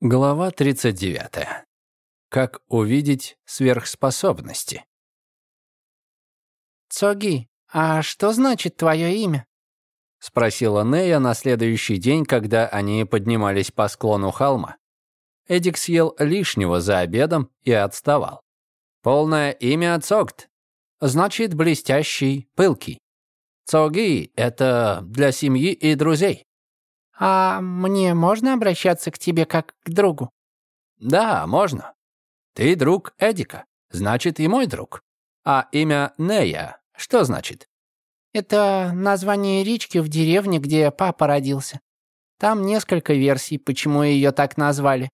Глава 39. Как увидеть сверхспособности? «Цоги, а что значит твое имя?» — спросила Нея на следующий день, когда они поднимались по склону холма. Эдик съел лишнего за обедом и отставал. «Полное имя Цогт. Значит, блестящий, пылкий. Цоги — это для семьи и друзей. «А мне можно обращаться к тебе как к другу?» «Да, можно. Ты друг Эдика, значит, и мой друг. А имя Нея что значит?» «Это название речки в деревне, где папа родился. Там несколько версий, почему ее так назвали.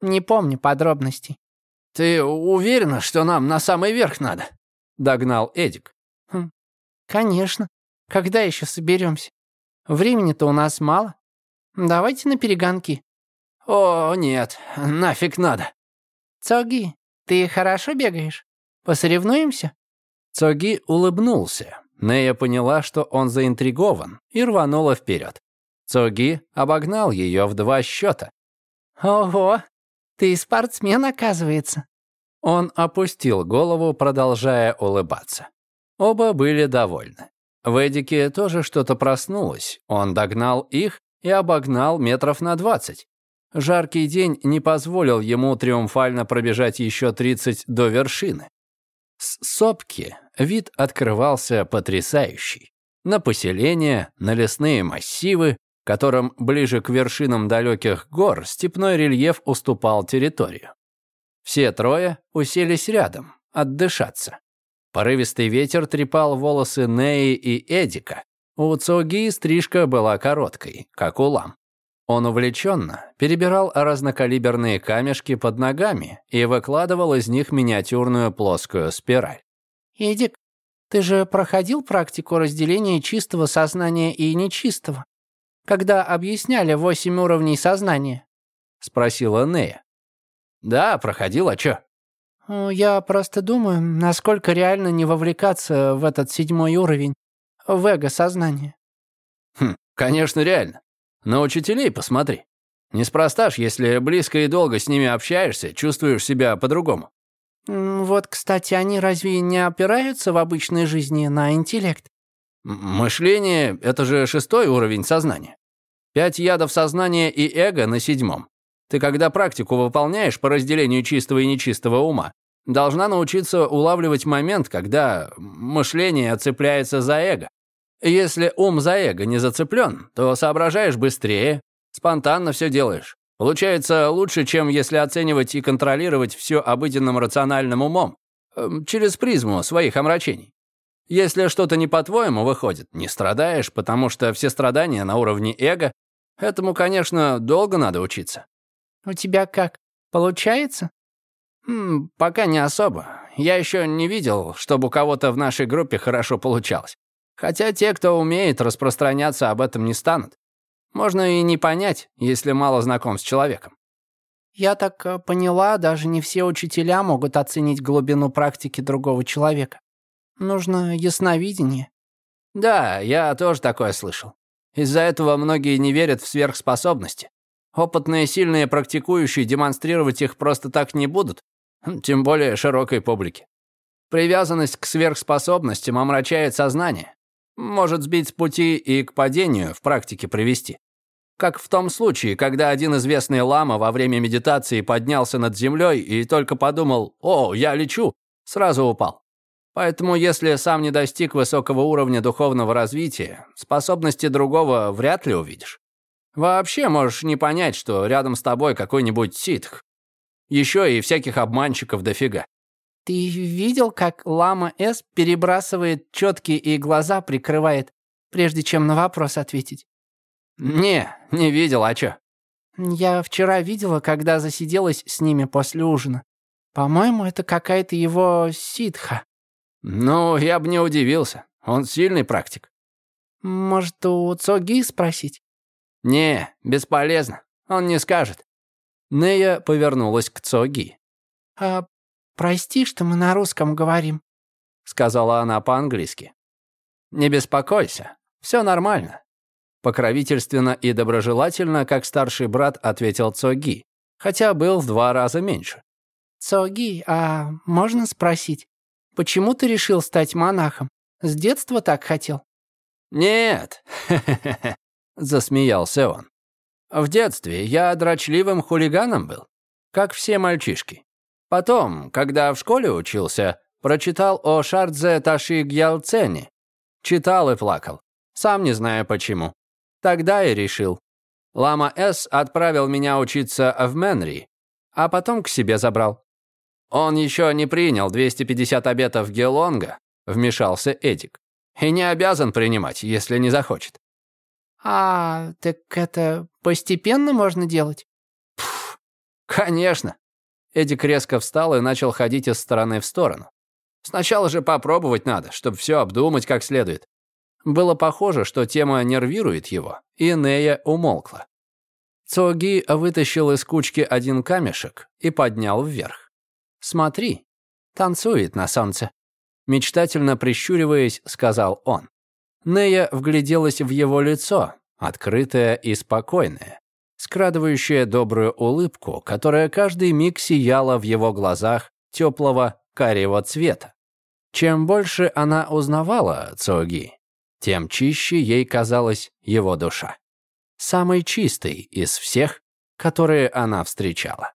Не помню подробностей». «Ты уверена, что нам на самый верх надо?» — догнал Эдик. Хм, «Конечно. Когда еще соберемся? Времени-то у нас мало». Давайте на перегонки». «О, нет, нафиг надо». «Цоги, ты хорошо бегаешь? Посоревнуемся?» Цоги улыбнулся. Нея поняла, что он заинтригован, и рванула вперед. Цоги обогнал ее в два счета. «Ого, ты спортсмен, оказывается». Он опустил голову, продолжая улыбаться. Оба были довольны. В Эдике тоже что-то проснулось. Он догнал их и обогнал метров на 20. Жаркий день не позволил ему триумфально пробежать еще 30 до вершины. С сопки вид открывался потрясающий. На поселение, на лесные массивы, которым ближе к вершинам далеких гор степной рельеф уступал территорию. Все трое уселись рядом, отдышаться. Порывистый ветер трепал волосы Неи и Эдика, у Цоги стрижка была короткой, как у лам. Он увлеченно перебирал разнокалиберные камешки под ногами и выкладывал из них миниатюрную плоскую спираль. «Эдик, ты же проходил практику разделения чистого сознания и нечистого, когда объясняли восемь уровней сознания?» — спросила Нея. «Да, проходил, а чё?» «Я просто думаю, насколько реально не вовлекаться в этот седьмой уровень в эго-сознание. Хм, конечно, реально. На учителей посмотри. Неспроста ж, если близко и долго с ними общаешься, чувствуешь себя по-другому. Вот, кстати, они разве не опираются в обычной жизни на интеллект? Мышление — это же шестой уровень сознания. Пять ядов сознания и эго на седьмом. Ты когда практику выполняешь по разделению чистого и нечистого ума, должна научиться улавливать момент, когда мышление отцепляется за эго. Если ум за эго не зацеплен, то соображаешь быстрее, спонтанно все делаешь. Получается лучше, чем если оценивать и контролировать все обыденным рациональным умом, эм, через призму своих омрачений. Если что-то не по-твоему выходит, не страдаешь, потому что все страдания на уровне эго. Этому, конечно, долго надо учиться. «У тебя как, получается?» М, «Пока не особо. Я еще не видел, чтобы у кого-то в нашей группе хорошо получалось. Хотя те, кто умеет распространяться об этом, не станут. Можно и не понять, если мало знаком с человеком. Я так э, поняла, даже не все учителя могут оценить глубину практики другого человека. Нужно ясновидение. Да, я тоже такое слышал. Из-за этого многие не верят в сверхспособности. Опытные, сильные практикующие демонстрировать их просто так не будут, тем более широкой публике. Привязанность к сверхспособностям омрачает сознание. Может сбить с пути и к падению в практике привести. Как в том случае, когда один известный лама во время медитации поднялся над землей и только подумал «О, я лечу», сразу упал. Поэтому если сам не достиг высокого уровня духовного развития, способности другого вряд ли увидишь. Вообще можешь не понять, что рядом с тобой какой-нибудь ситх. Еще и всяких обманщиков дофига. Ты видел, как лама С перебрасывает четки и глаза прикрывает, прежде чем на вопрос ответить? Не, не видел, а чё? Я вчера видела, когда засиделась с ними после ужина. По-моему, это какая-то его ситха. Ну, я бы не удивился. Он сильный практик. Может, у Цоги спросить? Не, бесполезно. Он не скажет. Нея повернулась к Цоги. «А «Прости, что мы на русском говорим», — сказала она по-английски. «Не беспокойся, все нормально». Покровительственно и доброжелательно, как старший брат, ответил Цоги, хотя был в два раза меньше. «Цоги, а можно спросить, почему ты решил стать монахом? С детства так хотел?» «Нет», — засмеялся он. «В детстве я дрочливым хулиганом был, как все мальчишки. Потом, когда в школе учился, прочитал о Шардзе Таши Гьялцене. Читал и плакал, сам не знаю почему. Тогда и решил. Лама С отправил меня учиться в Менри, а потом к себе забрал. Он еще не принял 250 обетов Гелонга, вмешался Эдик. И не обязан принимать, если не захочет. А, так это постепенно можно делать? Пф, конечно. Эдик резко встал и начал ходить из стороны в сторону. Сначала же попробовать надо, чтобы все обдумать как следует. Было похоже, что тема нервирует его, и Нея умолкла. Цоги вытащил из кучки один камешек и поднял вверх. «Смотри, танцует на солнце», — мечтательно прищуриваясь, сказал он. Нея вгляделась в его лицо, открытое и спокойное, скрадывающее добрую улыбку, которая каждый миг сияла в его глазах теплого карего цвета. Чем больше она узнавала Цоги, тем чище ей казалась его душа. Самой чистой из всех, которые она встречала.